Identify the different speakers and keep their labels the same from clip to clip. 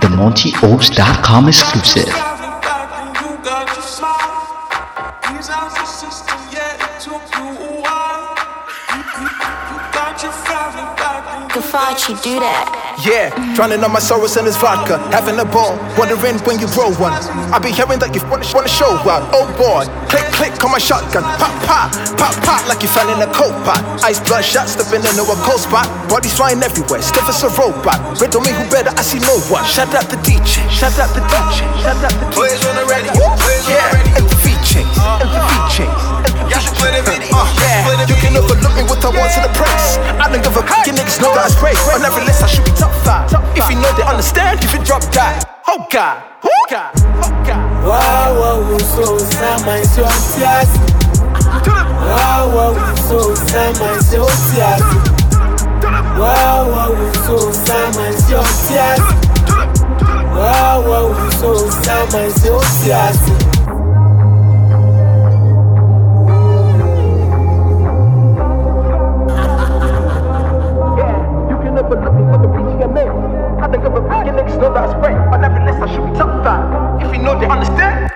Speaker 1: The MontyOaks.com exclusive.
Speaker 2: Gafachi, do that.
Speaker 3: Yeah, drowning all my sorrows in this vodka, having a ball, wondering when you grow one. I be hearing that you wanna, wanna show out. Oh boy, click click on my shotgun, pop pop, pop pop like you fell in a coke pot. Ice blood shot, stepping into a cold spot. Bodies flying everywhere, stiff as a robot. Riddle me who better, I see no one. Shut up the DJ, shut up the DJ, shut up the DJ.
Speaker 4: On
Speaker 3: I don't give a fuck, you niggas know that I spray. On every list, I should be top five. If you know they understand, if you drop that. Oh God, oh God, oh God.
Speaker 5: Wow, wow, so sama isi ọtí. Wow, wow, so sama isi ọtí. Wow, wow, so sama isi ọtí. Wow, wow, so sama isi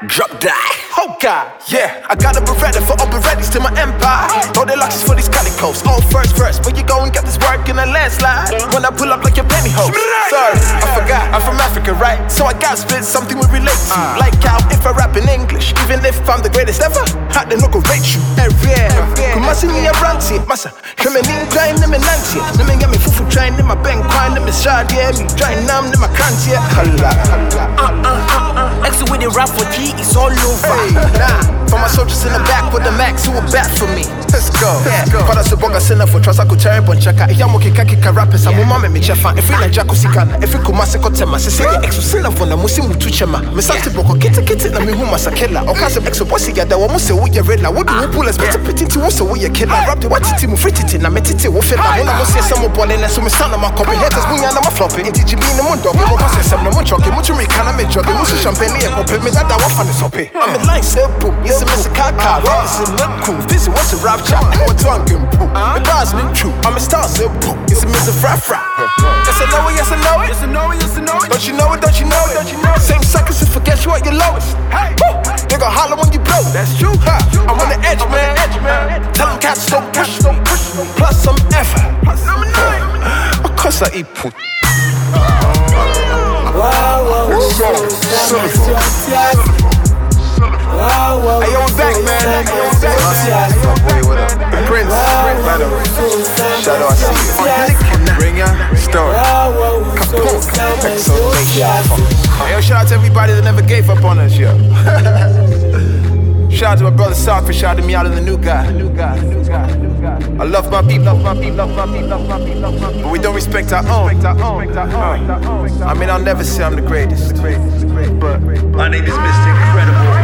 Speaker 3: drop that. Oh God, yeah, I got a Beretta for operettas to my empire. Throw the locks for these calicos, all first verse. When you go and get this work in a landslide, when I pull up like your pantyhose. Sorry, I forgot, I'm from Africa, right? So I gotta spit something we relate to. Ah. Like how if I rap in English, even if I'm the greatest ever, I then look rate you. Every Come see me around here, massa. Come in, grind them in Nancy. Let me get me fufu train in my bank, grind in shard, yeah. Me dry numb in my can't, yeah. Hala, hala.
Speaker 5: Exit with the rap for G, it's all over.
Speaker 3: Hey, nah. For my soldiers in the back with the max who will bat for me. Let's go. Let's go. Se sena for trust aku cherry bon chaka. Iya mo kika kika rappers amu mame me chefa. If we na jako sikana, if we kuma se kotema. Se se exo sena for na musi mutu chema. Me sante boko kiti kiti na mi hu masakela. Oka se exo bossy ya da wa mu se wo ye rela. Wo do wo pull us better pit into wo se wo ye killer. Rap the watiti mu free titi na me titi wo feel na. Mo na mo se some ball na so me sana ma copy haters munya na ma flop it. Inti jibi na mo dog. Mo ko se sem na mo choke. Mo chumi kana me job. Mo su champagne ya pop me that da wa fan so pe. I'm a line simple. It's a. Kaka. It's a look cool. This is what's a rap chat. What tongue and poo. The bars been true. I'm a star simple. It's a Mr. Fra Fra. Yes I know it. Yes I know it. Yes I know it. Yes I know it. Don't you know it? Don't you know it? Don't you know it? Same suckers who forget you at your lowest. Hey, woo. They gon' holler when you blow. That's true. Huh. I'm on the edge, man. Edge, man. Tell them cats don't push, don't push. Plus I'm ever. Plus I'm Of course I eat poo.
Speaker 5: Wow, wow, so sama isi ọtí àsì. Wow, wow,
Speaker 3: Hey, yo, I'm back, man. Hey, yo, I'm back, man.
Speaker 4: Hey, what up?
Speaker 3: Prince. Right over.
Speaker 4: Shadow, I see you. Bring ya story.
Speaker 3: Yo, shout out to everybody that never gave up on us, yo. shout out to my brother Sock for shouting me out in the new guy. I love my people, love my people, love my people, love my people, love my people. But we don't respect our own. I mean, I'll never say I'm the greatest. But
Speaker 6: My name is Mr. Incredible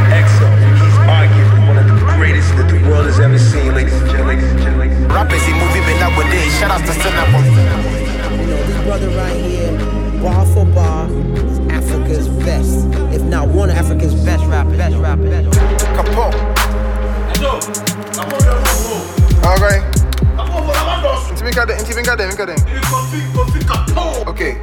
Speaker 3: Alright. Inti bin kade, inti bin kade, bin kade. Okay.